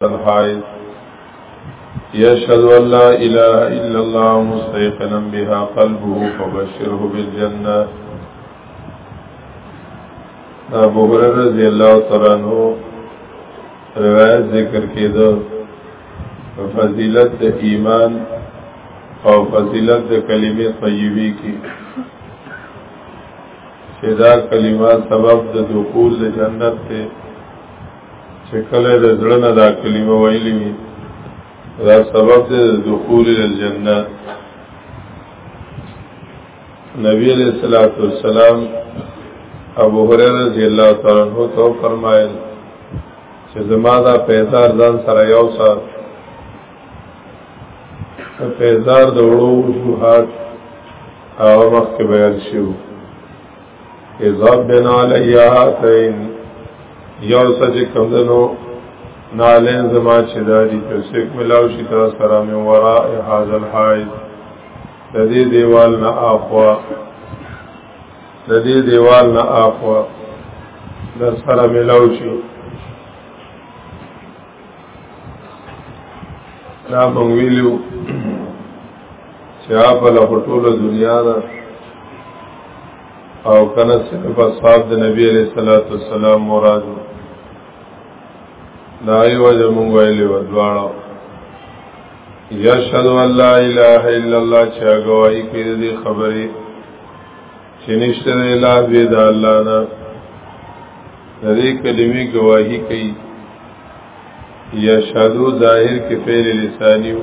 الحائز يشهد أن لا إله إلا الله مستيقنا بها قلبه فبشره بالجنة ابو هريره رضی الله تعالی عنہ روایت ذکر کېده فضیلت د ایمان او فضیلت د کلمې طیبې کې چې دا کلمات سبب د دخول د جنت ته چې کله د زړه نه دا کلمه ویلي وي دا سبب د دخول الجنه نبی علیہ الصلوۃ والسلام ابو هريره رضی الله تعالی عنہ تو فرمایل چې زما دا پیدار ځان سره یو سات پیدار د وړو جهاد هغه وخت بیان شوی اذا بنا لیاتین یو سچ کم دنو نالین زما چې داری په سیک ملاو شي تر سره مې ورا هاذا الحائط د دې دیوال نه اخوا د دې دیوال نه اخوا د سره ملاو شي دا مونږ ویلو چې هغه له ټوله دنیا ده او کنه صرف اصحاب د نبی علیہ الصلوۃ والسلام مراد دا یو وجه مونږ ویلې و دواړو یشهد ان لا اله الا الله چې گواہی کوي دې خبرې چې نشته الا به د الله نه دې کلمې گواہی کوي یشهدو ظاهر کې فعل لسانیو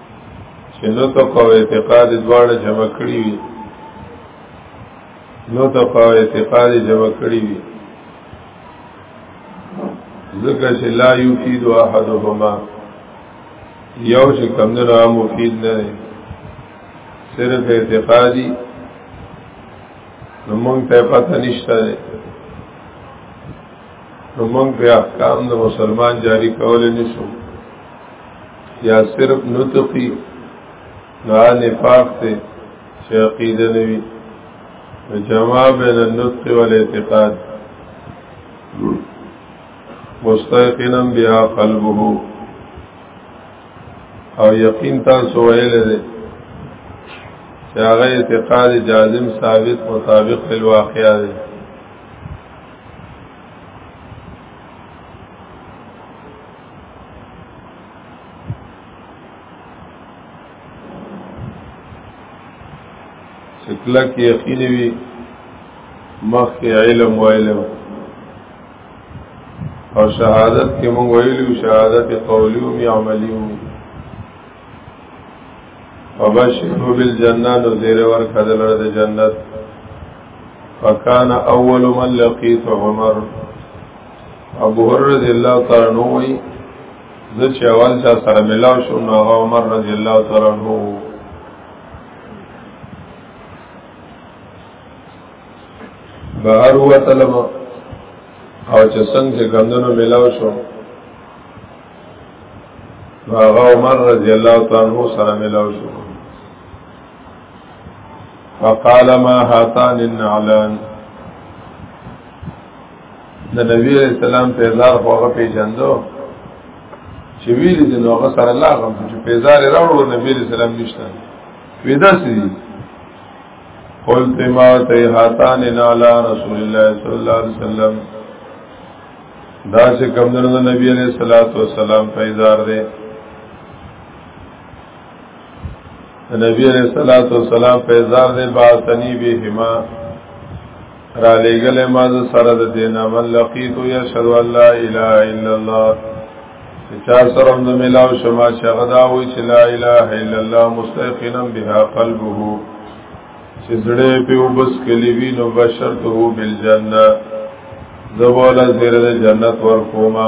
چې نو ته کو اعتقاد دواړه جمع کړی وي نو ته کو اعتقاد جمع کړی وي ځکه چې لا یفید احدهما یو چې کم نه را مفید نه دی صرف اعتقادی نو مونږ ته پته نشته دی نو مونږ په احکام د مسلمان جاری کول نشو یا صرف نطقی نا نفاق تے چه عقیده نوی جمع بین النطق والاعتقاد مستيقنا بها قلبه او یقین تاسو ویل دي چې هغه اعتقاد جازم ثابت مطابق الواقع دی کلک یقین وی مخ علم و علم او شهادت کې مونږ ویلو شهادت قولی او عملی او فبشر بالجنه نو زیر ور کدل د جنت فکان اول من لقیت عمر ابو هرره رضی الله تعالی عنہ وی زه چې اول چا سره ملاو شو نو هغه عمر رضی الله تعالی عنہ بهر وتلم او چې څنګه ګندنو ملاو شو هغه عمر رضی الله تعالی عنہ سره ملاو شو فقال ما هاتان النعلان د نبی علیہ السلام پیزار خو هغه پیژندو چې ویل دي نو هغه سره الله غم چې پیزار راوړو نبی علیہ السلام نشته ودا سي قلت ما تیحاتان نالا رسول الله صلی الله علیه وسلم دا چې کوم د نبی علیہ الصلوۃ والسلام پیزار دی نبی علیہ الصلوۃ والسلام پیزار دی باثنی بهما را لګل ما ز سره د دینه من لقیت یا شهد الله الا الا الله چا سره د ملاو شما شغدا وی چې لا اله الا الله مستقینا بها قلبه چې زړه په وبس کلی وی نو بشرته بالجنه زبولا زیر جنت ورکوما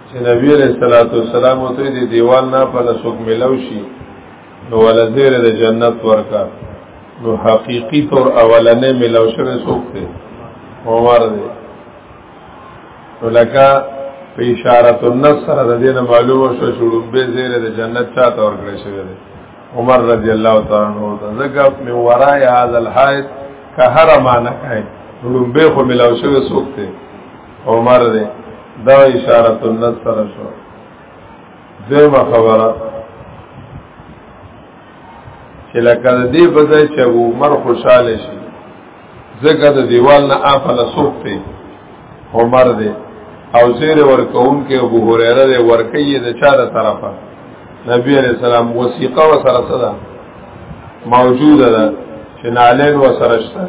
چې نبی علیہ الصلوۃ والسلام ته دی دیوال نه په لسوک ملو شي نو ولزیر د جنت ورکا نو حقیقی طور اولنې ملو شوه سوک ته عمر دی ولکه په اشاره النصر د دین معلومه شو شړوم به زیر د جنت چاته ورکړی شوی دی عمر رضی الله تعالی عنہ دا زګه می ورای هاذ الحائط که هر معنی کای شړوم به خو ملو شوه سوک ته عمر دې دا اشاره النص سره شو دیمه خبره چې لکه دې په ځای چې عمر خوشاله شي ځکه د دیوال نه افله سوق دی عمر دې او زیر ورکون کې ابو هريره دې ورکې د چا د طرفه نبی عليه السلام وثیقه و سره صدا موجوده ده چې نالین و سره شته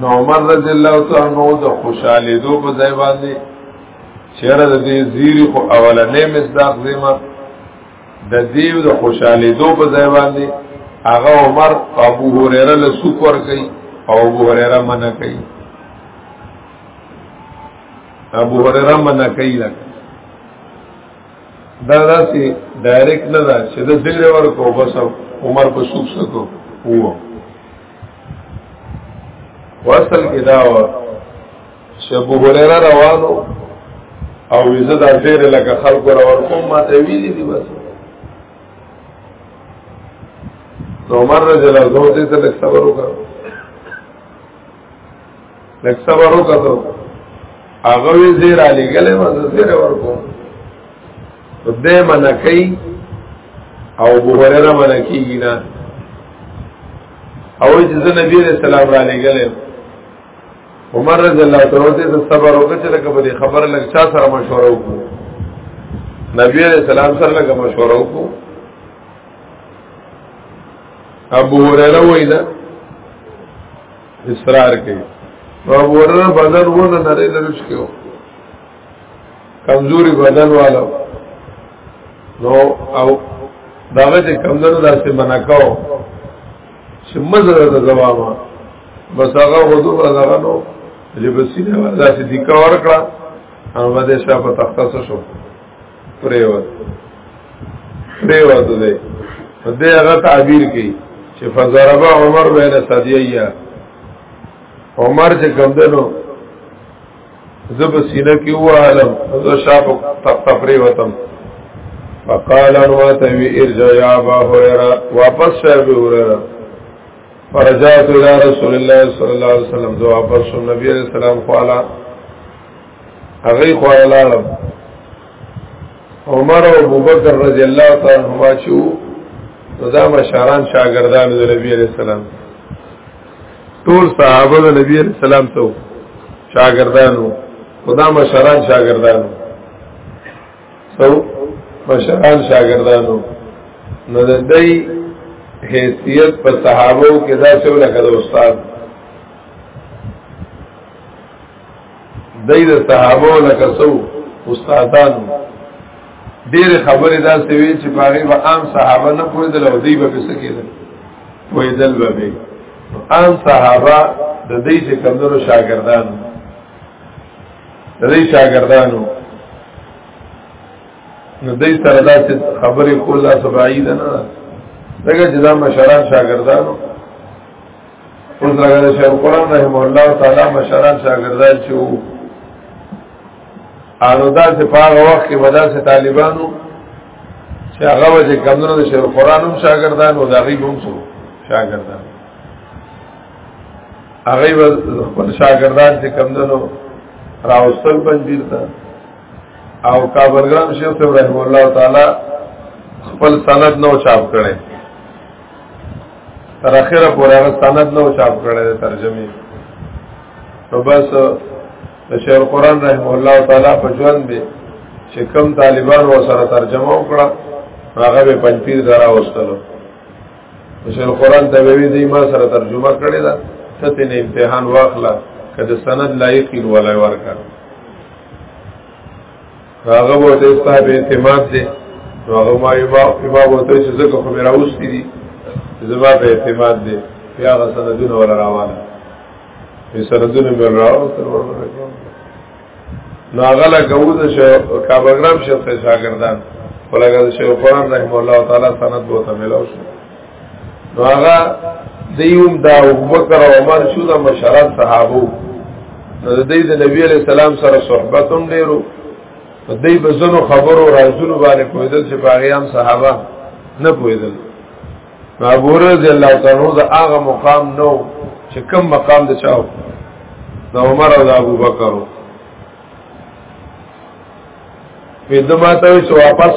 نو عمر رضی الله تعالی عنہ د خوشاله دو په ځای باندې چیرې د دې زیری خو اولنې مصداق زما د دې د خوشاله دو په ځای باندې هغه عمر ابو هريره له سوق ور کوي او ابو هريره منع کوي ابو هريره منع کوي لکه دا داسې ډایرکټ نه ده چې د دې ور کو بس عمر په سوق سکو وو وصل کې دا و چې ابو هريره روانو او زه دا زیر لکه خلکو را ورکوم ما ته ویلي دي بس نو عمر رضی الله عنه دې ته لږ صبر وکړ لږ صبر وکړ هغه زیر علی ګلې ما زیر ورکوم دې منکې او بوهره منکې نه او چې زه نبی عليه السلام را لګلم عمر رضی الله تعالی عنہ ته صبر وکړ چې لکه په خبره لږ چا سره مشوره وکړو نبی عليه السلام سره لږ مشوره وکړو ابو هريره وینا اصرار کوي ابو هريره بدن ونه نری لرش کېو کمزوري بدن والو نو او داغه چې کمزورو داسې منکاو چې مزه د زوامه بس هغه وضو هغه نو چې بسینه داسې دی کا ورکړه او باندې شاپ تختص شو پریوت پریوت دې دې هغه تعبیر کړي چې فزربا عمر بین صدیه عمر چې کم دنو زب سینه کې وهلم زه شاپ تخت پرې وتم فقال ان واتوي ارجع يا ابا هريره واپس شه ابي هريره فرجعت الى رسول الله صلى الله عليه وسلم زه واپس شم نبی عليه السلام خوالا هغه خوالا لاړم عمر او ابوبکر رضی الله تعالی عنهما چې دا مشاران شاګردان د نبی عليه السلام ټول صحابه د نبی علیہ السلام ته شاګردانو خدا مشران شاګردانو سو مشران شاګردانو نو د دې حیثیت په صحابه کې دا څو لکه د استاد دای د صحابه لکه سو استادانو ډېر خبره دا سوي چې باغې به عام صحابه نه پوي د لودي به څه کېدل وې دل به به عام صحابه د دې چې کمنو شاګردانو د دې شاګردانو نو دې سره دا چې خبرې کوله سبعید نه دغه جدا مشران شاګردانو اوس لګا د شیخ قران رحم الله تعالی مشران شاګردان چې وو انو دا چې په هغه وخت کې ودا سه طالبانو چې هغه وجه کمونو د شیخ قران هم شاګردان او دا غي هم شاګردان هغه و خپل شاګردان چې کمونو راوستل بنځیر ته او کابلګرام شیخ ابراهیم الله تعالی خپل سند نو چاپ کړي تر اخره پورې هغه سند نو چاپ کړی دی ترجمه نو بس د شیخ قرآن رحم الله تعالی په ژوند دی چې کم طالبان و سره ترجمه وکړه هغه به پنځیر درا وستلو شیخ قرآن ته وی دی ما سره ترجمه کړی دا ته نه امتحان واخلا کده سند لایق ولای ورکړه هغه به ته ستاسو اعتماد دی نو هغه ما یو ما به ته چې زکه خو میرا اوستی دي زما په اعتماد دی بیا هغه سندونه ولا روانه په سندونه مې راو تر ورته نو هغه لا کوود شو کابلګرام شته شاګردان ولګا شیخ قرآن رحم الله تعالی سند بوته ملو شو نو هغه دیوم دا ابوبکر او عمر شو دا مشران صحابو نو د دې د نبی علی السلام سره صحبت هم ډیرو په دې بزنو خبرو راځونو باندې کویدل چې باغیان صحابه نه کویدل ابو رضی الله تعالی دا هغه مقام نو چې کم مقام د چاو د عمر او د ابوبکر په دماته چې واپس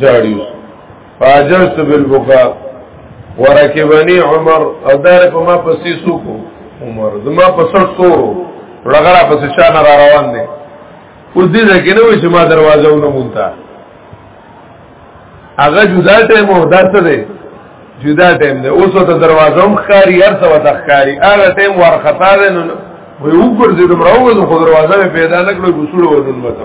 جاړي فاجست بالبکا ورکبني عمر او دار په ما پسې سوکو عمر زما په سر سورو لګرا پسې شان را روان دي اوس دې ځکه نو چې ما دروازه ونه مونتا هغه جدا ټیم او داسته دی جدا ټیم دی اوس ته دروازه هم ښکاری هر څه وته ښکاری هغه ټیم ورخطا دی نو وی وګرځیدم راوځم خو دروازه پیدا نکړو وسوړ ودل وته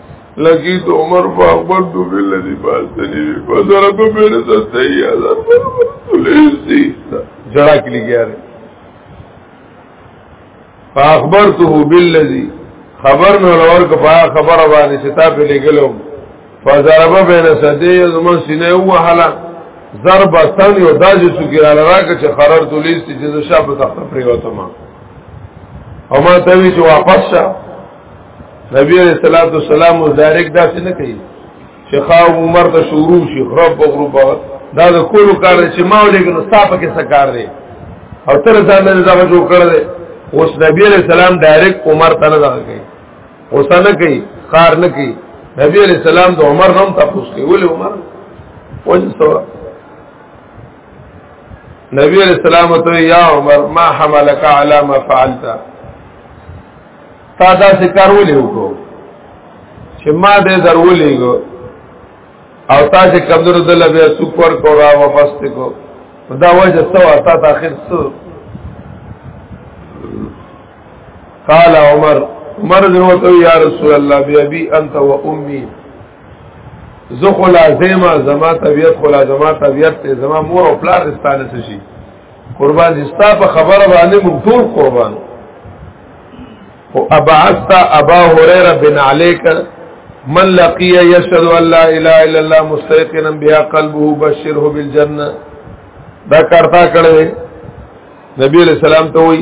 لګي ته عمر په اکبر دو بل دی پاس دی په زره په بیر ته صحیح هزار پولیس دی جڑا کلی گیا رہے فاخبرته بالذي خبر نو لور کو پا خبر باندې ستا په لګلو فضرب بین سدی زمون سینه او حالا ضرب استان یو داجه سګرا لراک چې قرار تولیس چې زشاب تخت پریوته ما او ما ته وی چې واپس شه نبی علیہ الصلوۃ والسلام ډایرک دا څه نه کوي چې خاو عمر ته شروع شي خراب غروب دا د کول کار چې ما ولګنو صاحب کې څه کار دی او تر ځان نه دا جوړ کړل اوس نبی علیہ السلام ډایرک عمر ته نه کوي اوس نه کوي کار نه کوي نبی علیہ السلام د عمر نوم تاسو کوي ولې عمر وځي سوا نبی علیہ السلام ته یا عمر ما حملک علی ما فعلت تا دا ذکر ولې وکړو چې ما دې درولې کو او تا چې کمزور دل بیا سپور کو را واپس کو دا وجه سو تا ته اخر سو قال عمر عمر ذوته یا رسول الله بیا بی انت و امي زه خلا زما زما طبيعت خلا زما طبيعت ته زما مور او پلار رستانه شي قربان دي ستا په خبره باندې مونږ ټول قربان او ابعثت ابا هريره بن عليك من لقي يشهد ان لا اله الا الله مستيقنا بها قلبه بشره بالجنه دا کارتا کړي نبی علیہ السلام ته وی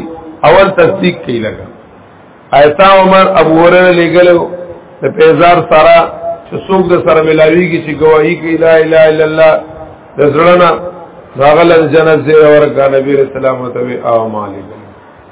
اول تصدیق کی لگا ایتا عمر ابو هريره لګلو د پیزار سره چې څوک د سره ملاویږي چې گواہی کوي لا اله الا الله د زړه نه راغله جنت زیر ورکا نبی رسول الله متوي او مالک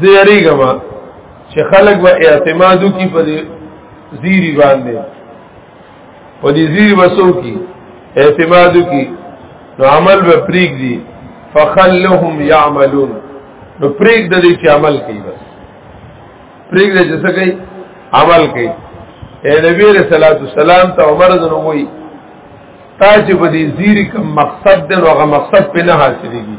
زیریګه ما چې خلک به اعتمادو کی په دې زیری باندې په دې زیری وسو کی اعتمادو کی نو عمل به پریک دی فخلهم يعملون نو پریک د دې چې عمل کوي بس پریک د چې څه کوي عمل کوي اے نبی علیہ الصلوۃ والسلام ته عمر زنه وای تا چې په دې زیری کوم مقصد دی هغه مقصد په نه حاصلېږي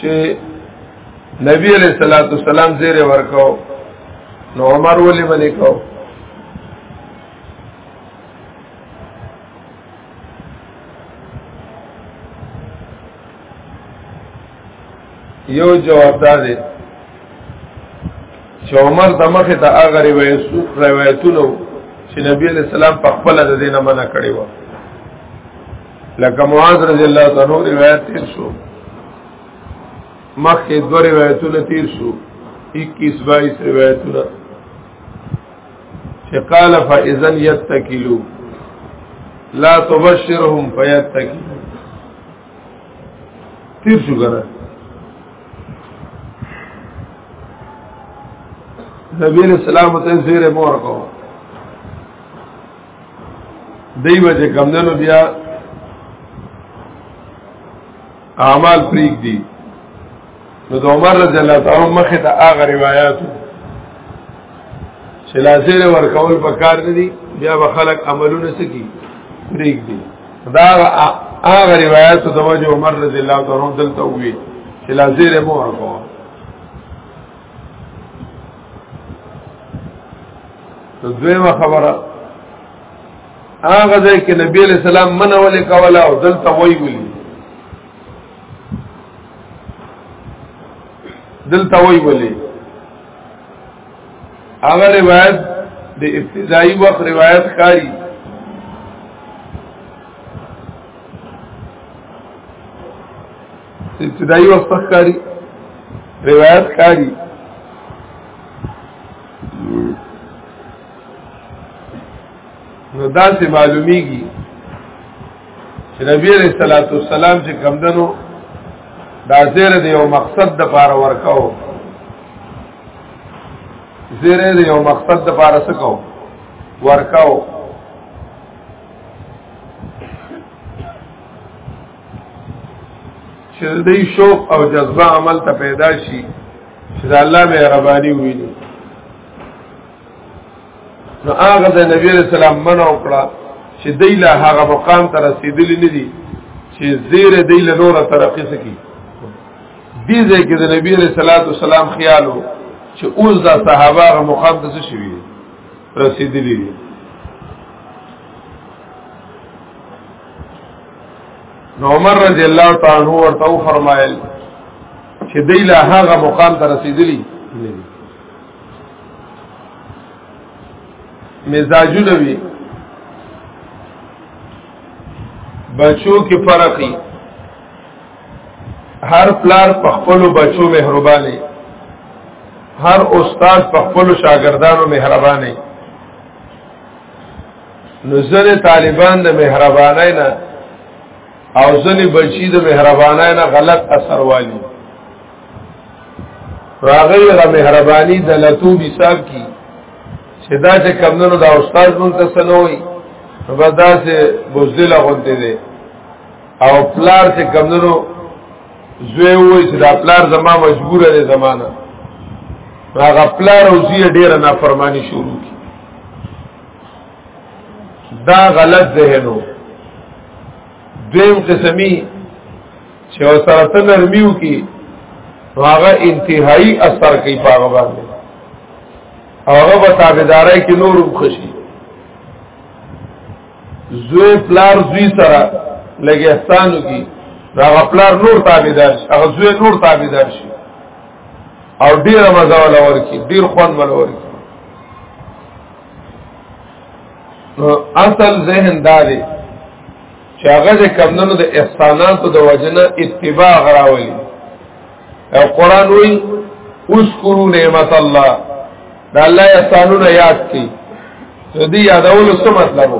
چې نبی علیہ الصلوۃ والسلام زیره ورکاو نو عمر ولې باندې کو یو جواب دا دی چې عمر د مخه ته هغه روایتونه چې نبی علیہ السلام په خپل د دینه منع کړی و لکه معاذ رضی الله تعالی عنہ روایت تیر شو مخه دو روایتونه تیر شو 21 22 روایتونه چې قال فاذا يتكلوا لا تبشرهم فيتكلوا تیر شو کنه نبی علیہ السلام ته زیره مور کو دی وجه کم دنو بیا اعمال پریک دی نو د عمر رضی الله تعالی مخه ته هغه روایت چې لازم ورکول پکار دي بیا به خلک عملونه سکی پریګ دي دا هغه روایت د وجه عمر رضی الله تعالی عنہ دلته وی چې لازم مو ورکو دویمه خبره هغه ځای کې نبی علیہ السلام منول کولا او دلته وی ویلی دلته وی ولی هغه روایت د ابتدایي وخت روایت کاری ابتدایي وخت کاری روایت کاری نو دا سه معلومیږي چې نبی علیہ الصلوۃ والسلام چې کمدنو دا زیره د یو مقصد د پاره ورکاو زیره د یو مقصد د پاره سکو ورکاو چې د دې شوق او جذبه عمل ته پیدا شي چې الله به ربانی ویني نو هغه د نبی علیہ السلام منع وکړه چې دی له هغه مقام ته رسیدلی نه دي چې زیر دی له نور ترقی سکی دې ځکه د نبی علیہ الصلوۃ والسلام خیالو چې اوس دا صحابه هغه مقام ته څه شوی رسیدلی دي نو عمر رضی الله تعالی عنہ ورته فرمایل چې دی له هغه مقام ته رسیدلی نه دي مزاجونه وي بچو کې فرقي هر پلار په خپل بچو مهرباني هر استاد په خپل شاګردانو مهرباني نو ځنې طالبان د مهربانای نه او ځنې بچی د مهربانای نه غلط اثر والی راغلی غ مهرباني د لتو حساب کی چې دا چې کمندونو دا استاد مونږ ته سنوي نو بس دا چې بوزدل غونته دي او پلار چې کمندونو زوی وای چې دا پلار زما مجبور دی زمانہ هغه پلار او زی ډیر نافرمانی شروع کی دا غلط ذهنو دیم قسمی چې سره ته نرمیو کې هغه انتهایی اثر کوي په هغه باندې هغه به تابعدارای کې نور خوشي زوی پلار زوی سره لګي احسانو کې هغه پلار نور تابعدار شي هغه زوی نور تابعدار شي او ډیر مزه ولا ورکی ډیر خوان ولا ورکی اصل ذهن داري چې هغه د کمندونو د احساناتو د وجنه اتباع غراولي او قران وی اذکروا نعمت الله دا الله احسانونه یاد کړي نو دې یادولو څه مطلب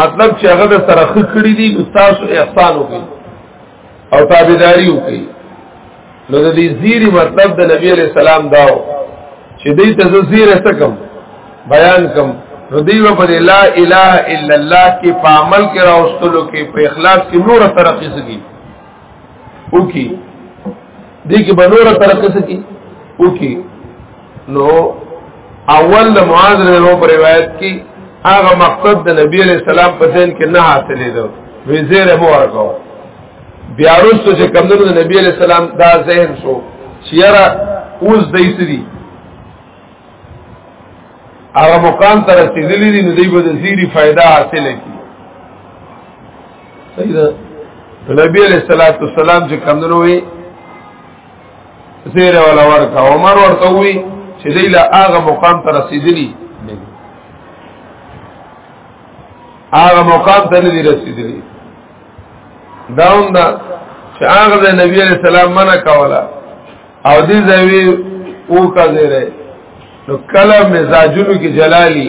مطلب چې هغه د سره خکړې دي نو تاسو احسان وکړي او تابعداري وکړي نو د دې زیری مطلب د نبی علی السلام داو چې دې ته زیره سکم بیان کم نو دی و پر لا اله الا الله کې په عمل کې راوستلو کې په اخلاص کې نور ترقی سکی او کی دی کې به نور ترقی سکی او کی نو اول د معاذ رضی الله پر روایت کې هغه مقصد د نبی علیہ السلام په ذهن کې نه حاصلې ده وی زیر مو ورکاو بیا وروسته چې کمندونو د نبی علیہ السلام دا ذهن شو چې یاره اوس دای سری هغه مقام تر رسیدلې دي نو دوی به د زیری فائدہ حاصله کی صحیح ده نبی علیہ الصلوۃ والسلام چې کمندونو وی زیر ولا ورکا عمر ورته وی چې لیلا هغه مقام ته رسیدلی هغه مقام ته نه رسیدلی داون دا چې هغه د نبی علی سلام منع کولا او دې ځوی او کا زیره نو کله مزاجونو کې جلالی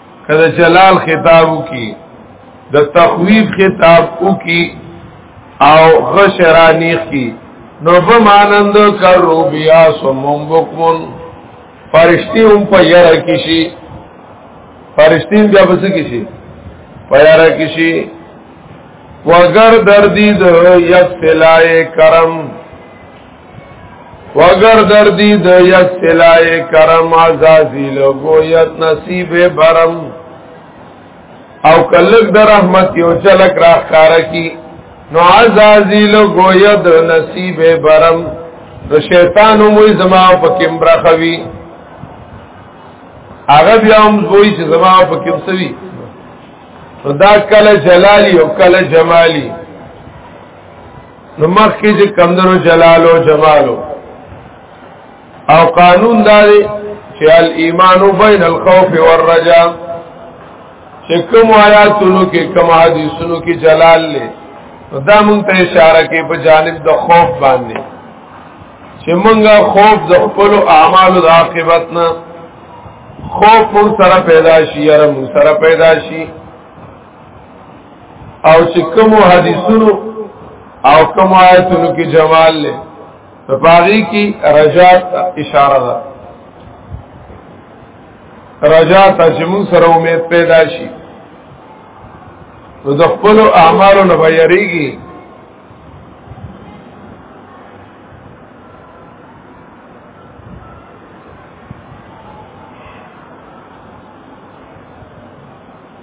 کله جلال خطاب کی د تخویف خطاب او کی او غشرانیخ کی نو په مانند کرو بیا سمون بکمون فرشتي هم په یره کې شي فرشتي هم بیا پس کې شي په یره کې شي وگر دردی د یک سلای کرم وگر دردی د یک سلای کرم عزازی لگویت نصیب برم او کلک در رحمت یو چلک راخ کارا کی نو عزازی لگویت نصیب برم نو شیطان اموی زما پا کم برخوی هغه بیا هم وای چې زما په کوم سوي دا کله جلالی او کله جمالی نو مخ کې چې کمدنو جلال او جمال او قانون دا دی چې الایمان بین الخوف والرجا چې کوم آیاتونو کې کوم حدیثونو کې جلال لې دا مونږ ته اشاره کې په جانب د خوف باندې چې مونږه خوف د خپل اعمالو د عاقبت نه خوف مون سره پیدا شي یا مون سره پیدا شي او چې کوم حدیثونو او کوم آیتونو کې جمال له په باغی کې رجات اشاره ده رجات چې موږ سره امید پیدا شي نو د خپل اعمالو نه بیریږي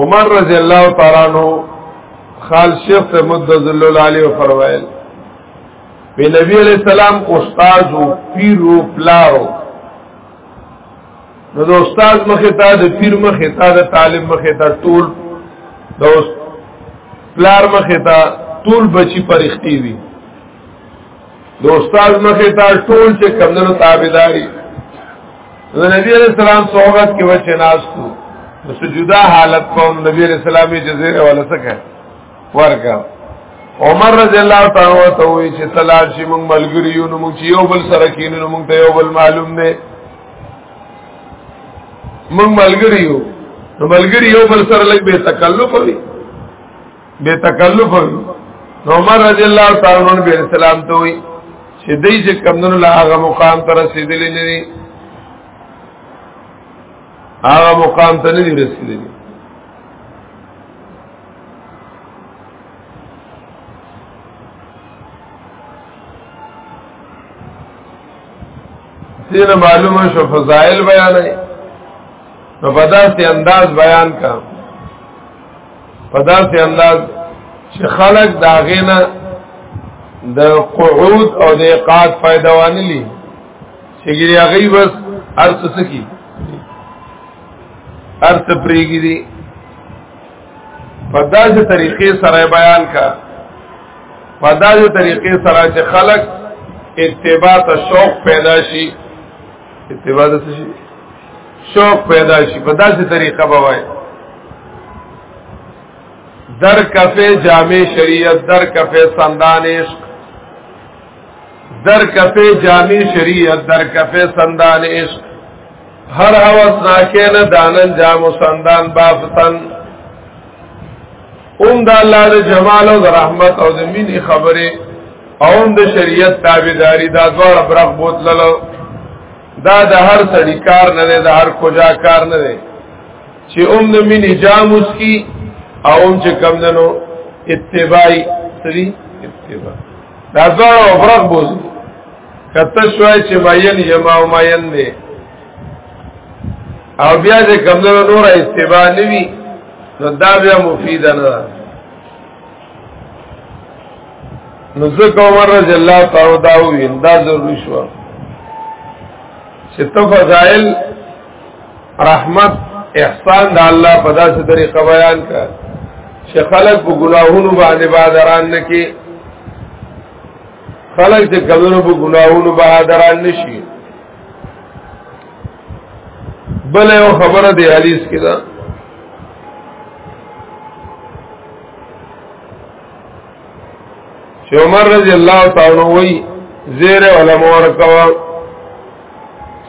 عمر رضی الله تعالی عنہ خال شیخ ته مد ذل العالی فرمایل په نبی علیہ السلام استاد او پیر او پلارو نو د استاد مخه تا د پیر مخه تا د طالب مخه تا ټول د پلار مخه تا ټول بچی پرختی وی د استاد مخه تا ټول چې کمنو تابعداري د نبی علیہ السلام صحبت کې وچه ناستو د سجدا حالت په نبی علیہ السلام جزیره ولا سکه ورکا عمر رضی الله تعالی عنہ ته وی چې تلار شي موږ ملګری یو نو موږ یو بل سره کینو موږ ته یو بل معلوم نه موږ ملګری یو نو ملګری یو بل سره لګ به تکلف وي به تکلف عمر رضی الله تعالی عنہ به سلام ته وي چې دای چې کمنو لا هغه مقام ته رسیدلې نه دي هغه مقام ته نه دي رسیدلې دین معلومه شو فضائل بیان نه په داسې انداز بیان کړه په داسې انداز چې خلق دا غینا د قعود او د اقاد فائدہ وانلی چې ګری هغه بس ارث سکی ارث پریګی دی په داسې طریقې سره بیان کا په داسې طریقې سره چې خلق اتباع ته شوق پیدا شي اتباع ته شي شوق پیدا شي په داسې طریقه به وای در کفه جامع شریعت در کفه سندان عشق در کفه جامع شریعت در کفه سندان عشق هر هوس ناکه نه دانن جام سندان بافتن اوم د الله د جمال او د رحمت او د مینې خبره اوم د شریعت تابعداري دا دوه برخ بوتللو دا د هر سړی کار نه دی د هر کوجا کار نه دی چې اوم د مینې جام اوس کی او اوم چې کم دنو اتباعي سری اتباع دا ځو فرق بوز کته شوای چې ماین یما او ماین دی او بیا چې کم دنو نور اتباع نوي نو دا بیا مفید نه ده نو ځکه عمر رضی الله تعالی دا وی دا ضروري شو چې تفضائل رحمت احسان د الله په داسې طریقه بیان کړ چې خلک په ګناهونو باندې بادران نه کې خلک چې کمونو په ګناهونو بادران نشي بل یو خبره دی حدیث کې ده چې عمر رضی الله تعالی وی زیر علماء ورکوا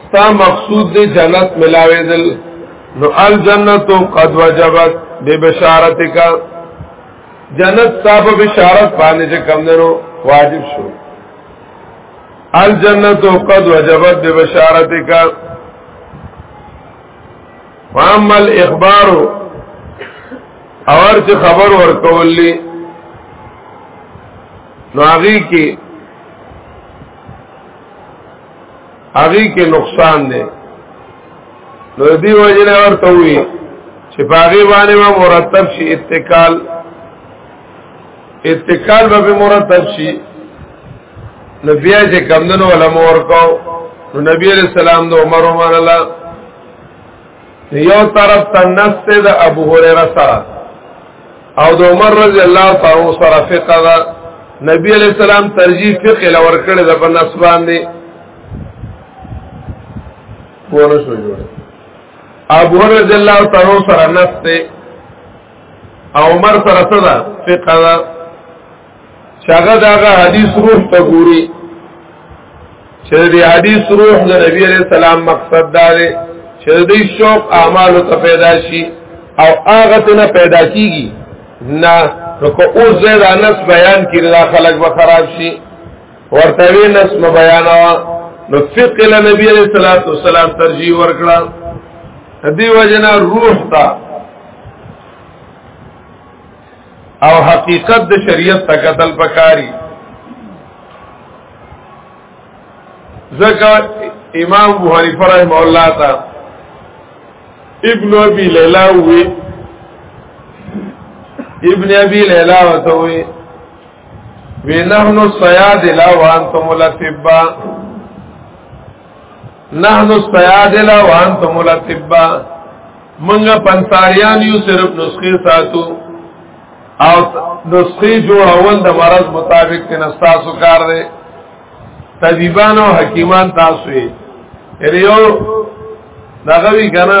ستا مقصود دی جنت ملاوی دل نو الجنت قد وجبت ببشارتک جنت تا په بشارت باندې چې کم دنو واجب شو الجنت قد وجبت ببشارتک واما الاخبار اور چې خبر ورکولې نو هغه کې هغه کې نقصان دی نو دی وجنه ورته وی چې باغی باندې ما مرتب شي اتکال اتکال به مرتب شي نبی چې کمندونو ولا مور کو نو نبی علیہ السلام د عمر عمر الله یو طرف ته نفس د ابو هريره سره او د عمر رضی الله تعالی عنہ سره فقہ دا نبی علیہ السلام ترجیح فقہ لور کړی د بنس باندې پوره شو جوړ ابو هريره رضی الله تعالی عنہ سره نفس او عمر سره صدا فقہ دا چې هغه داغه حدیث روح ته ګوري چې دې حدیث روح د نبی عليه السلام مقصد دا دی چې دې شوق اعمال ته پیدا شي او هغه ته نه پیدا کیږي نه نو کو اوس زید انس بیان کړي دا خلک به خراب شي ورته وی نس بیان وا نو فقه له نبی عليه الصلاه والسلام ترجیح ورکړه دې وجنا روح ته او حقیقت د شریعت ته قتل پکاري ځکه امام ابو حنیفه رحم الله تا ابن ابي ليلى وي ابن ابي ليلى وتوي وی نحنو سیاد لا وانتم لطبا نحن السیادل وانتم الاطباء منګه پنساریان یو صرف نسخه ساتو او نسخه جوړول د مرض مطابق ته نستاسو کار دی طبيبان او حکیمان تاسو یې یعنی یو دغه وی کنه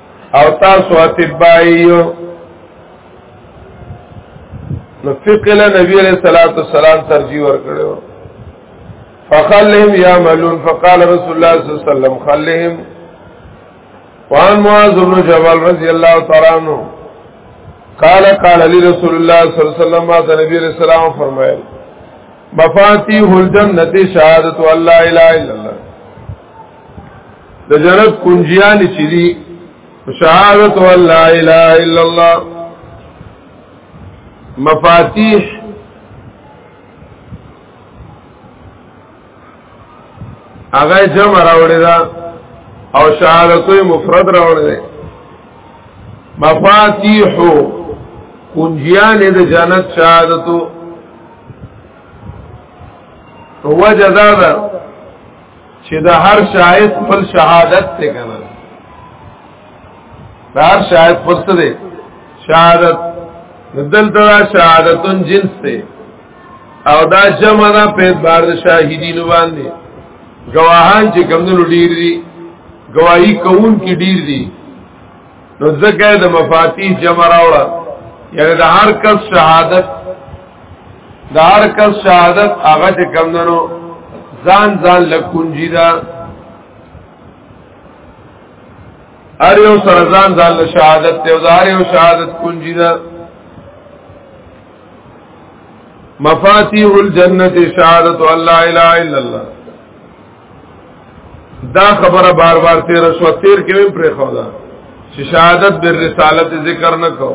او تاسو اتباعیو نو فقه له نبی علیہ الصلوۃ والسلام ترجیح ورکړو فخلهم يعملون فقال رسول الله صلی الله علیه وسلم خلهم وان معاذ بن جبل رضی الله تعالی عنہ قال قال علی رسول الله صلی الله علیه وسلم ما نبی علیہ السلام فرمایل مفاتیح الجنت شهادت الله الا الله د جنت کنجیان چې دي شهادت والله الا الا الله مفاتيح هغه جمع راوړی دا او شهادتوی مفرد راوړی دی مفاتیحو کنجیان د جنت شهادتو وجه دا ده چې د هر شاهد خپل شهادت ته کنه د هر شاهد خپل څه دی شهادت دلته شهادتون جنس ته او دا جمع نه په بار د شاهدینو باندې گواهان چې کمونو ډیر دي گواہی کوون کې ډیر دي نو ځکه د مفاتيح جمع راوړه یعنی د هر کس شهادت دا هر کس شهادت هغه چې کم دنو ځان ځان لکونجی دا هر یو سره ځان ځان له شهادت ته او دا هر یو شهادت کونجی دا مفاتيح الجنت شهادت الله الا الا الله دا خبره بار بار تیر شو تیر کې پر خو دا چې شهادت بالرسالت ذکر نه کو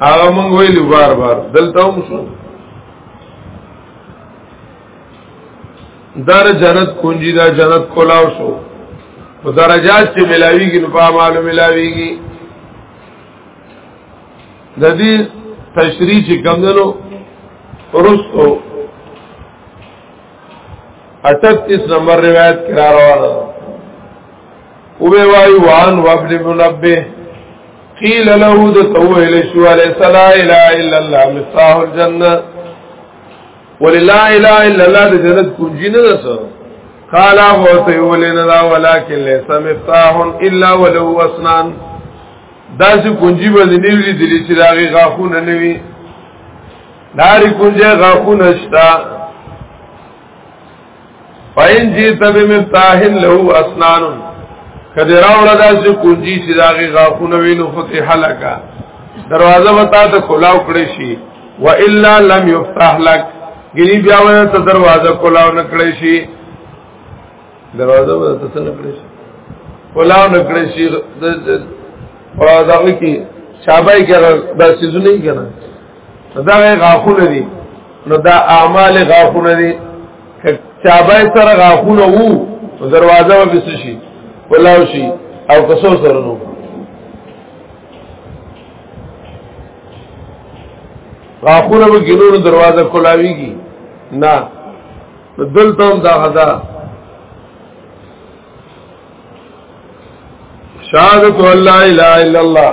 هغه مونږ ویلو بار بار دلته هم شو در جنت کنجی دا جنت کولاو شو په درجات چې ملاویږي نو په معلوم ملاویږي د دې تشریح چې کمندلو ورستو 38 نمبر روایت کرا روانه او به وای وان وابن منبه قیل له د توهل شو علی صلا الا الا الله مفتاح الجنه وللا الا الا الله د جنت کنجی نه ده قال غوته ولنا لا ولكن ليس مفتاح الا ولو اسنان دا چې کنجی به نه ویلي د لچ راغي غاخونه نه وي داری کنجه غاخونه شتا فاین جی تب مفتاح له اسنان کدی راوړه داسې کونجی چې داغه غاخونه وینو فتح لکا دروازه وتا ته کلاو کړی شي و الا لم یفتح لک ګری بیا وته ته دروازه کلاو نکړی شي دروازه وته ته نکړی شي کلاو نکړی شي او دغه کی شابای کې دا سيزونه یې کنه دا غاخونه دي نو دا اعمال غاخونه دي چابای سره غاخونه وو دروازه و بس شي ولاو شي او قصو سره نو غاخونه به ګلونو دروازه کولاویږي نه دلته هم دا غدا شهادت الله الا الا الله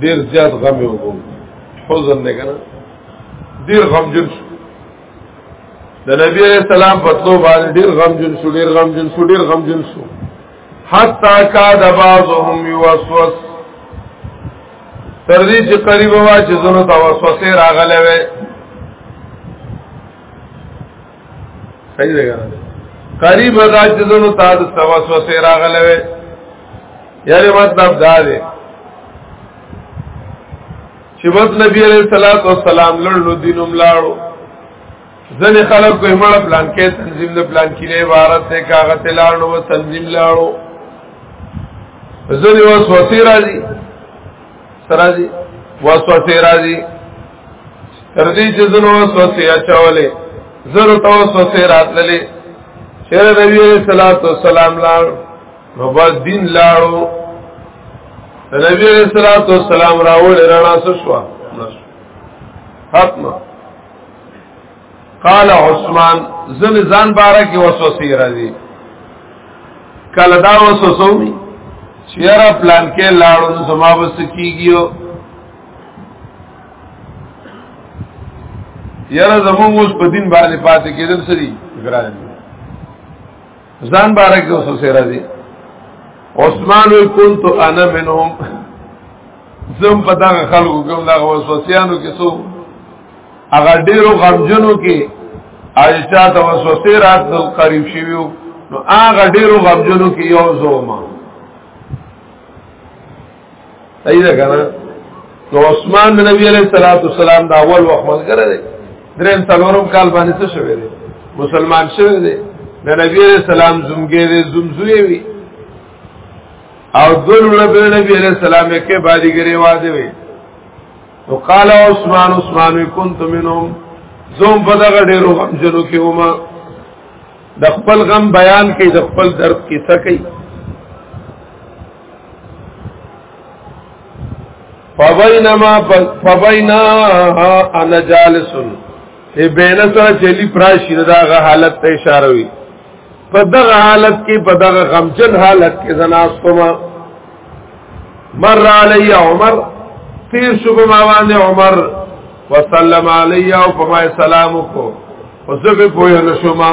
ډیر زیات غم یو وو حزن نه کنه ډیر غم جن شو د نبی علیہ السلام په تو باندې ډیر غم جن شو ډیر غم جن شو ډیر غم جن شو حتا کا د بعضهم یوسوس تر دې چې قریب وا چې زونو توسوسه راغله وې صحیح دی قریب دا چې زنو تاسو توسو سره راغلوي یاره مطلب دا دی چې وخت نبی عليه الصلاه والسلام لړلو دینوم لاړو ځنې خلک کوی مړ پلان کې تنظیم د پلان کې عبارت ته کاغذ لاړو تنظیم لاړو ځنې وسوسه راځي سراځي وسوسه راځي تر دې چې زنو وسوسه اچولې زر تو وسوسه راتللې چې نبی عليه الصلاه والسلام لاړ نو بس دین لاړو نبی عليه الصلاه والسلام راول رڼا شو ختم قال عثمان زن ځان بارا کې وسوسه راځي کله دا وسوسه وي چیرې پلان کې لاړو زما بس کیږي یاره زموږ اوس په دین باندې پاتې کېدل سری ګران ځان بارک دې اوس سره راځي عثمان كنت انا منهم زم په دغه خلکو کوم دغه وسوسیانو کې سو هغه ډیرو غمجنو کې عائشہ ته وسوسه راتل قریب شیو نو هغه ډیرو غمجنو کې یو زوما صحیح ده کنه نو عثمان د نبی علیہ الصلوۃ والسلام دا اول وخت ملګر دی دریم څلورم کال باندې څه شوی دی مسلمان شوی دی د نبی علیہ السلام زمګې دی زمزوی وی او دل رب نبی علیہ السلام کې باندې ګری واده وی نو قال عثمان عثمان كنت منهم زوم په دغه ډیرو غم جنو کې ومه د خپل غم بیان کوي د خپل درد کیسه کوي فبینما فبینا انا جالس ای بین سره چلی پراشی دغه حالت ته اشاره وی په دغه حالت کې په دغه غمجن حالت کې زناستما مر علی عمر تیر شو په ما باندې عمر وسلم علی او په ما سلام کو او زه په پوهه نشوما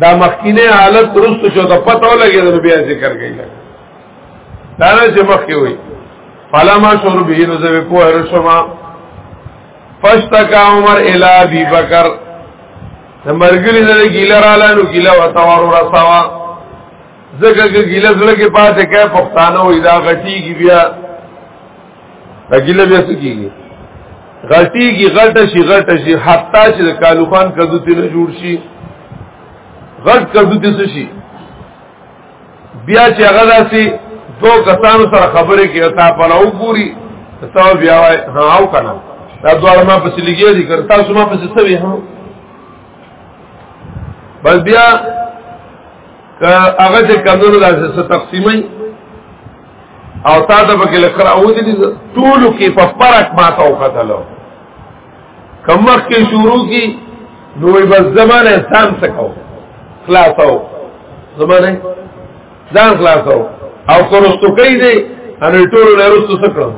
دا مخکینه حالت درست شو ته پته ولګي نو بیا ذکر کوي دا نه چې مخکې وي فلما شور به نو زه په هر شما فشتکا عمر الی ابي بکر مرګلی د ګیله را لانو ګیله وتاور را سوا زګه ګیله زړه کې پاتې کې پښتانه وې دا غټي کی بیا اګیله بیا څه کیږي غلطیږي غلطه شي غلطه شي حتی چې د کالو خان کدو ته نه جوړ شي غلط کدو ته څه شي بیا چې هغه داسي دو کسانو سره خبرې کوي تا په نو ګوري تاسو بیا وای ها او کنه دا دواړه ما پسې لګي دي کړ تاسو ما پسې څه وی هم بس بیا هغه چې کمونو داسې تقسیمي او تا ته پکې لکرا و دي ټول کې په فرق ما تا وختلو کمخ کې شروع کی نوې بس زمانه سان سکو خلاصو زمانه ځان خلاصو او کورستو کوي دي ان ټول له رسو سکړو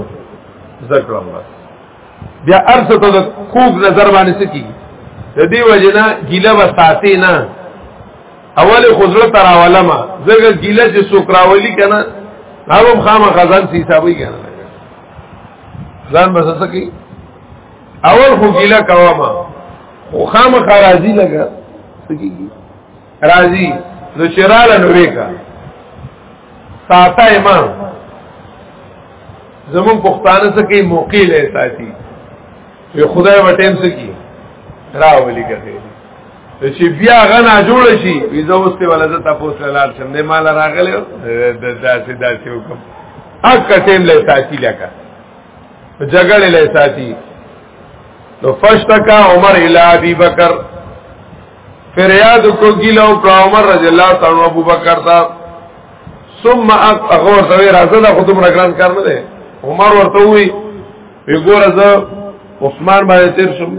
ذکر الله بیا ارسه ته کوګ نظر باندې سکی د دې وجنه ګیله وساتې نه اول خو زړه تراولما زګه ګیله چې سوکراولی کنه هغه خامہ خزان سی حسابي کنه ځان بس سکی اول خو ګیله کاوما خو خامہ راضی لگا سکی راضی نو چراله نو وکا ساته امام زمون پښتانه سکی موقع لې ساتي خدای وټیم سکی راولي کوي چې بیا غنا جوړ شي ویزه اوسته ولا زه تاسو ته لاړ شم نه مال راغله د داسې داسې حکم اګ کټیم له ساتي لکه جګړه له ساتي نو فشتکا عمر الی ابي بکر فریاد کو ګیلو پر عمر رضی الله تعالی ابو بکر تا ثم اغور ته راځه دا خودم راګران کار نه دی عمر ورته وی وی ګور زه عثمان باندې تیر شم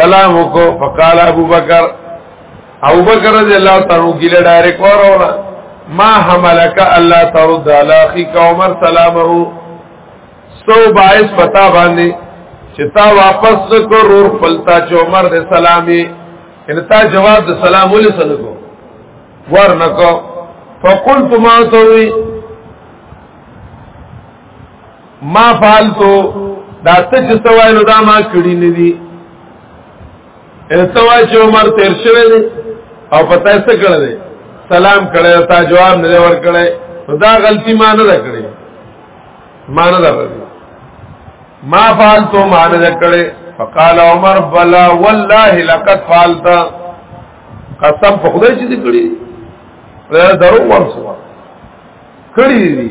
سلام کو فقال ابو بکر ابو بکر رضی الله تعالی عنہ ګل ډایرک ورونا ما حملک الله ترد علی اخی عمر سلامه سو باعث پتا باندې چې تا واپس کو رور فلتا چې عمر دې سلامي ان تا جواب د سلام ولې سلکو ورنکو فقلت ما توي ما فعلتو دا ته چې سوای نو دا ما کړی نه دي ارتوا چې عمر تیر شوی دی او پتا یې څه کړل دی سلام کړی تا جواب نه ور کړی دا غلطی ما نه کړی ما نه کړی ما فعلتو ما نه کړی فقال عمر بلا والله لقد فعلت قسم په خدای چې دې کړی دا درو ورسو کړی دي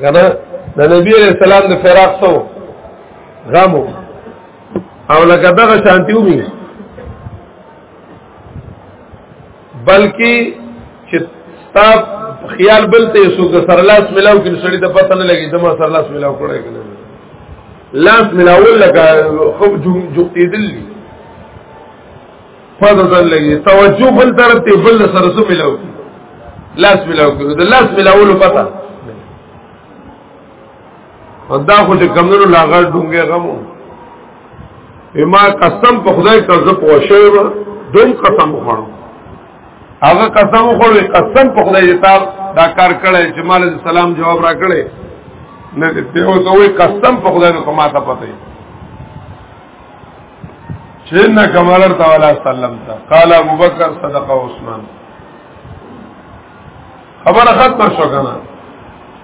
کنه د نبی علیہ السلام د فراق سو غمو او لکه دغه شانتی ومي بلکې چې تاب خیال بل ته سو که سرلاس ملاو کې سړی ته پته نه لګي زما سرلاس ملاو کړی کنه لاس ملاول لکه خو جوختیدل پته ځان لګي توجه بل طرف ته بل سره سو ملاو لاس ملاو کړو د لاس ملاولو پته دا خو چې کمونو لاغړ ډونګه غمو ما قسم په خدای ته زه پوښیو دوم قسم خوړم هغه قسم خوړې قسم په خدای ته دا کار کړی چې مال سلام جواب را کړی نه ته او ته وې قسم په خدای ته ما ته پته چرنا کمالر تعالی سلام تا قال ابو بکر صدق عثمان خبر ختم شو کنه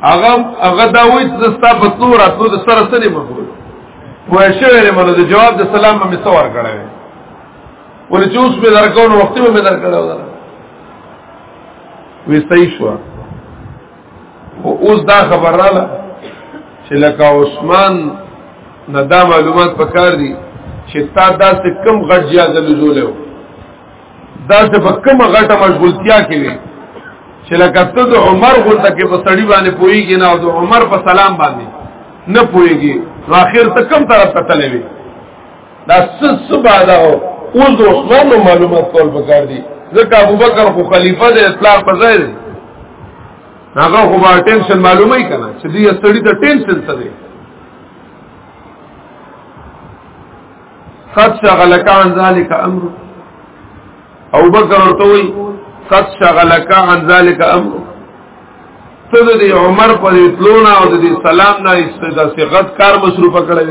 هغه هغه دا وایي چې ستا په تور اتو د سره سره مګول وای شوی له منو د جواب د سلام مې څور کړی ولې چې اوس به درکو نو وخت به درکړو وی صحیح شو او اوس دا خبر رااله چې لکه عثمان نه دا معلومات پکار دي چې تا داسې کم غټ جیا زلزول و داسې په کم غټه مشغولتیا کې وي چې لکه ته د عمر غونډه کې په سړی باندې پويږي نه او د عمر په سلام باندې نه پويږي نو اخر ته کم طرف ته تللی وي دا سس بادا او اوس د عثمان نو معلومات کول پکار دي ځکه ابوبکر خو خلیفہ د اسلام په ځای دی هغه خو با ټینشن معلومه ای کنه چې دې سړی ته ټینشن څه دی قد شغلك عن ذلك امر ابو بکر ورته وی قد شغلك عن ذلك امر ته د عمر په تلونه او د سلام نه استدا صيغت کار مصروفه کړل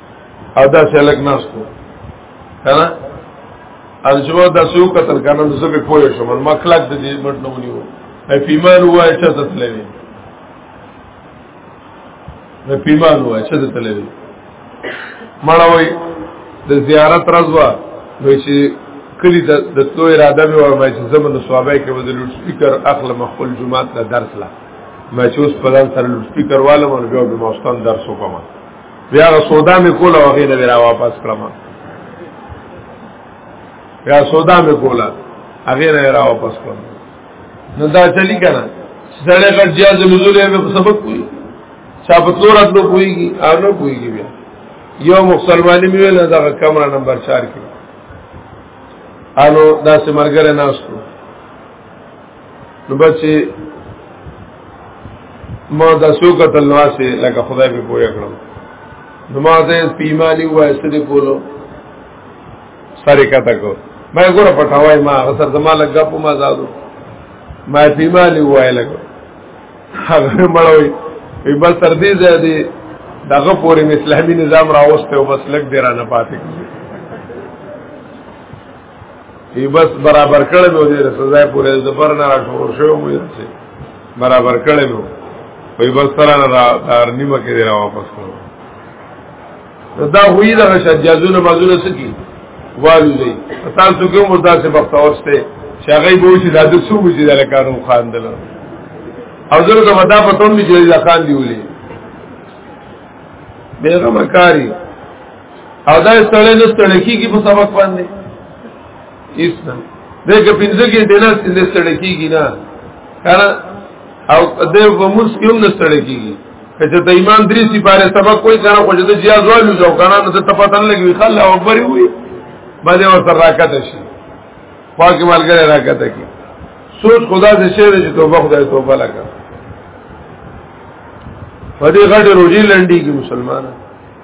او دا سلک ناستو کنه ان چې ما دا سو قتل کنه نو زه پوه شم ما کلاک د دې مټ نه ونیو ای پیمان وای چې ته تلې وې نه پیمان وای چې ته تلې وې مړه وای د زیارت رضوا نو چې کلی د تلو اراده مې وای ما چې زمونږ صحابه کې ودل سپیکر اخله مخول جمعات لا درس لا ما چې اوس په ځان سره سپیکر والم او بیا د ماستان درس وکم بیا غ سودا می کوله او غیله را واپس کړم بیا سودا می کوله هغه نه را واپس کړم نو دا چلی کنه سړی غټ جیاز نزول یې په سبق کوی چا په تور اتلو کویږي او نه کویږي بیا یو مسلمانی می ویل دا کمره نمبر 4 کې الو دا سمرګره ناشته نو بچي ما دا سو قتل نواسه لکه خدای په پوهه کړم نو ما ته پیمانی وای سره کولو سره کته کو ما ګوره پټاوای ما غسر زما لګا په ما زادو ما پیمانی وای لګو هغه مړوي په بل تر دې ځای دی دغه پورې اسلامي نظام راوسته او بس لګ دی را نه پاتې کیږي ای بس برابر کړل نو دې سزا پورې د بر نه شروع شو مې چې برابر کړل نو په بس سره نه دار نیمه کې را واپس کړو دا وی دا شجازونه مازونه سکی والو دی تاسو کوم مردا سے وخت اورسته شغی بو چې دا د سو بجې د لکانو خاندل او زه ته مدا په توم چې دا خان دی ولي بیغه مکاری او دا ستړی نه ستړی کیږي په سبق باندې هیڅ نه دغه پنځه کې دینه ستړی ستړی کیږي نه کنه او د ومس کوم نه ستړی کیږي کله ته ایمان درې سی پاره سبق کوئی کنه خو دې جیاز والو جو کنه نو ته پته نه لګي خل او بری وي باندې ور سره راکت شي پاک ملګری راکت کی سوچ خدا سے شعر چې توبه خدای توبه لګا په دې غټ روزي لنډي کې مسلمانانو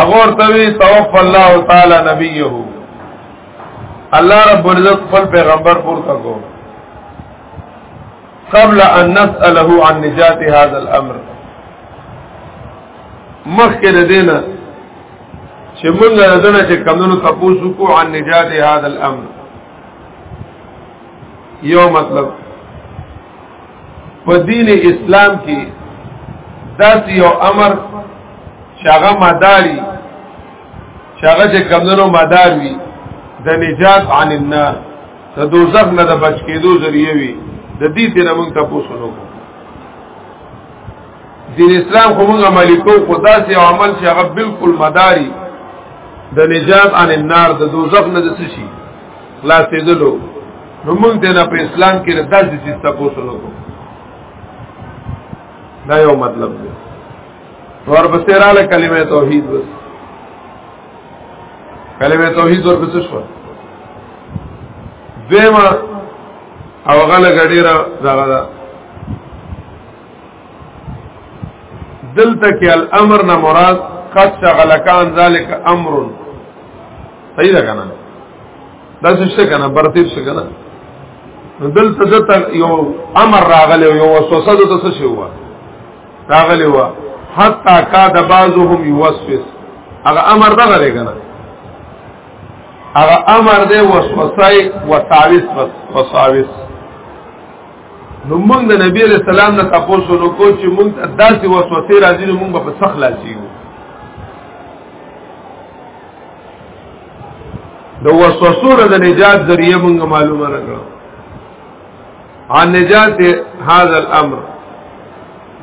اغور توی توف الله تعالی نبیه الله رب العزت خپل پیغمبر پورته کو قبل ان نساله عن نجات هذا الامر مخکې د دینه چې موږ نه دنه چې کمونو تاسو کو عن نجات هذا الامر یو مطلب په دین اسلام کې داس یو امر شاغه مداري شاغه چې کمنو مدار وي د نجات عن النار د دوزخ نه د بچ کېدو ذریعہ وي د دې دې موږ ته پوښتنه وکړو دین اسلام خو موږ عملي کو خدا سي عمل چې هغه بالکل مداري د نجات عن النار د دوزخ نه د څه شي خلاصېدلو نو موږ د نه په اسلام کې د داسې چیز تاسو نه کوو دا یو مطلب دی ور پسې رااله کلمه توحید بس کلمه توحید ور پسې شو دیمه او غله غډیرا دغه دا دلته کې الامر نه مراد قد شغلکان ذالک امر صحیح ده کنه دا څه کنه برتیب څه کنه دل ته دته یو امر راغلی یو وسوسه د څه شو راغلی و حتا کا د بعضهم یوسوس هغه امر نه غره کنه هغه امر دی وسوسه او تعویذ وساوس نو موږ د نبی علیہ السلام نه تاسو نو کو چې موږ داسې وسوسه راځي نو موږ په سخت لاسیو د وسوسو د نجات ذریعہ مونږ معلومه راکړو ان نجات هاذا الامر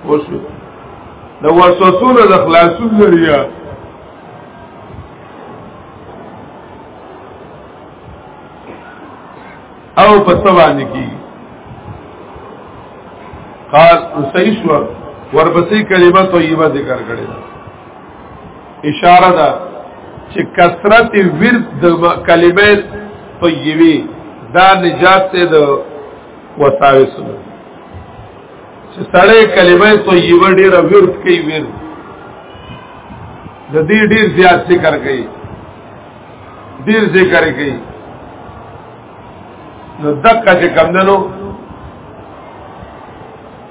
وسو د وسوسو د خلاصون ذریعہ او په سوال کی قال صحیح شو ورپسې کلمه طیبه ذکر کړي اشاره ده چې کثرت ورد د کلمې طیبه دا نجات ته د وساوس چې سړی کلمې طیبه ډیر ورد کوي ورد د دې ډیر زیات ذکر کوي ډیر ذکر کوي نو دقه چې کم دنو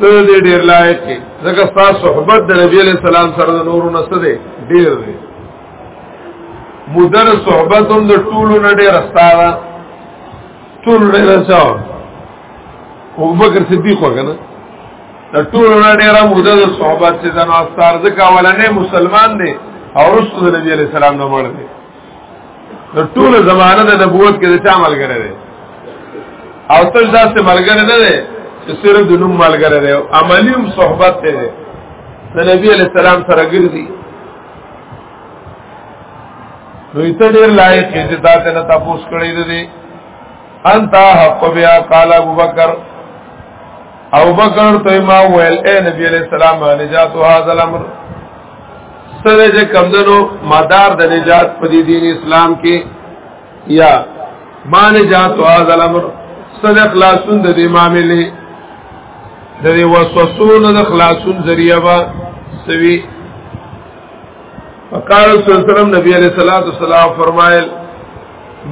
ته دې ډیر لایق کې ځکه تاسو صحبت د نبی علی السلام سره د نورو نه سره ډیر دی مدر صحبت هم د ټولو نه ډیر استاره ټول ډیر ځاو او بکر صدیق وکنه د ټولو نه ډیر مدر صحبت چې د نو استار ځکه ولنه مسلمان دی او رسول نبی علی السلام نه مړ دی نو ټول زمانه د نبوت کې د چا ملګری دی او تل داسې ملګری نه دی چې صرف د نوم ملګری دی عملی هم صحبت دی د نبی علی السلام سره ګرځي نو ایت ډیر لایق چې تاسو نه تاسو کړی دی انت حق بیا قال ابو بکر ابو بکر ته ما ویل اے نبی علیہ السلام نجات هذا الامر سره چې کمدنو مدار د نجات په دې دین اسلام کې یا ما نجات او هاذ الامر سره خلاصون د دې معاملې د دې وسوسونو د خلاصون ذریعہ با سوي وقال صلی الله علیه وسلم نبی علیہ الصلوۃ والسلام فرمایل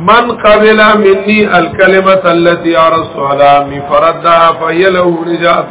من قبل مني الكلمه التي ارسلها فردا فهي له نجات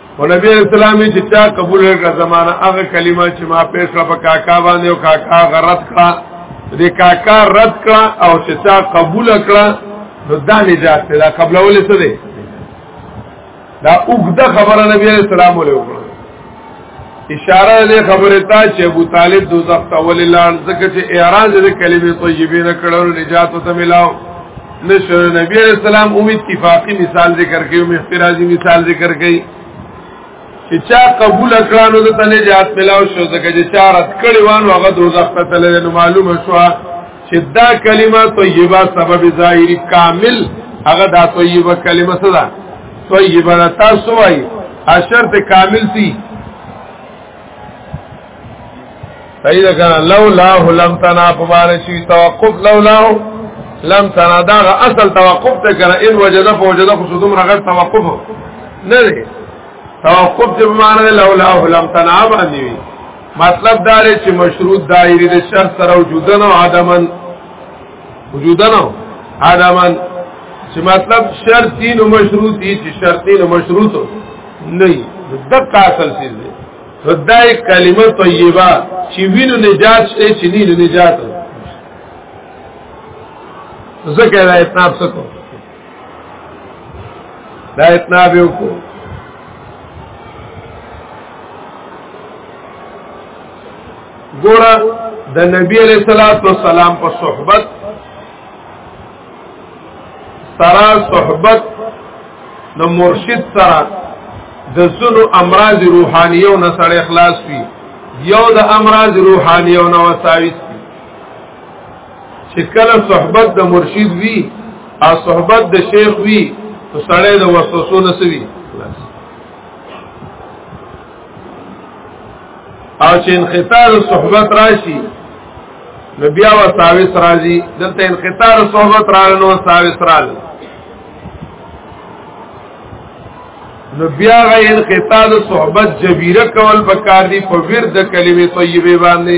او نبی علیہ السلام چې چا قبول کړ زمانہ هغه کلمه چې ما پیش کړ په کاکا باندې او کاکا غرت کړه دې کاکا رد کړه او چې چا قبول کړه نو دا نجات ده قبل اول څه ده دا وګړه خبره نبی علیہ السلام له وکړه اشاره دې خبره تا چې ابو طالب دوزخ ته ولې لاړ ځکه چې اعراض دې کلمې طیبې نه کړو نجات ته ملاو نشر نبی علیہ السلام اوم اتفاقی مثال ذکر کړي اوم احترازی مثال ذکر کړي چې چا قبول کړانو ته نجات ملاو شو ځکه چې چا رد کړي وانه هغه دوزخ ته تلل نو معلومه شو چې دا کلمه طیبه سبب ظاهری کامل هغه دا طیبه کلمه څه ده طیبه دا تاسو وای اشرت کامل سی صحیح ده کنه لولا لم تنا فبارشی توقف لولا لم تنا دا اصل توقف ته کنه ان وجد فوجد خصوم رغت توقف نه دی توقف دې معنی لولا لم تنا باندې مطلب دا دی چې مشروط دایری د شرط سره وجودن او عدمن وجودن او عدمن چې مطلب شرطی نو مشروط دي چې شرطی نو مشروط نه دقه اصل څه دی خدای کلمه طیبه چې وینو نجات شته چې نه نجات زکه را اتناب سکو دا اتنا به وکړو ګوره د نبی علیہ الصلوۃ والسلام په صحبت سره صحبت نو مرشد سره د زلو امراض روحانیو نه سره اخلاص وی یو د امراض روحانیو نه وساوي چې کله صحبت د مرشد وی او صحبت د شیخ وی نو سړی د وسوسو نه سوي او چې انقطاع صحبت راشي نو بیا وساوس راځي دلته انقطاع صحبت راغله نو وساوس راغله نو بیا غي انقطاع صحبت جبیره کول پکار دي په ورد کلمې طیبه باندې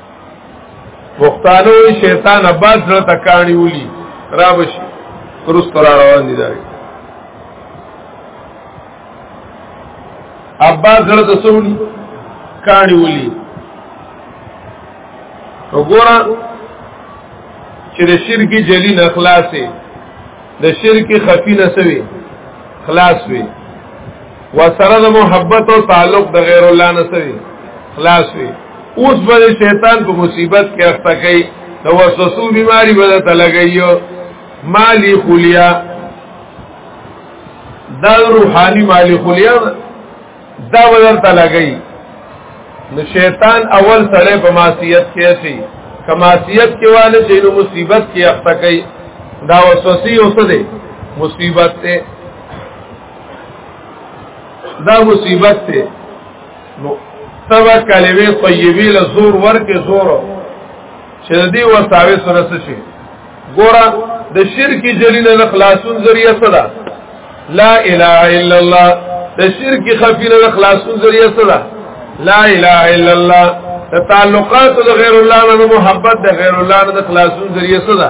پښتانه وی شیطان عباس زړه تکانی ولي را بشي ترست را روان دي دای عباس زړه تسوني کانی ولي وګوره چې د شرک جلی نه خلاصې د شرک خفی نه سوي خلاص وي وسره د محبت او تعلق د غیر الله نه سوي خلاص وي اوس به شیطان په مصیبت کې اخته کوي د وسوسو بیماری به ته لګیو مالی خلیا دا روحانی مالی خلیا دا ولر ته لګی نو شیطان اول سره په معصیت کې شي کماسیت کې والے چې نو مصیبت کې اخته کوي دا وسوسه اوسه دي مصیبت ته دا مصیبت ته نو تبا کلمه طیبه له زور ورکه زور چې دې وساوي سره څه شي ګوره د شرک جلیل نه خلاصون ذریعہ صدا لا اله الا الله د شرک خفیل نه خلاصون ذریعہ صدا لا اله الا الله د تعلقات د غیر الله نه محبت د غیر الله نه خلاصون ذریعہ صدا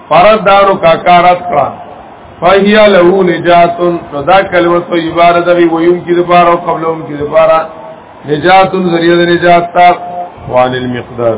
فرد دارو کا کارت کړه فهي له نجات نو دا کلمه طیبه را دغه ویم کی دوباره او قبلهم کی دوباره نجات ذریعہ نجات تا وان المقدار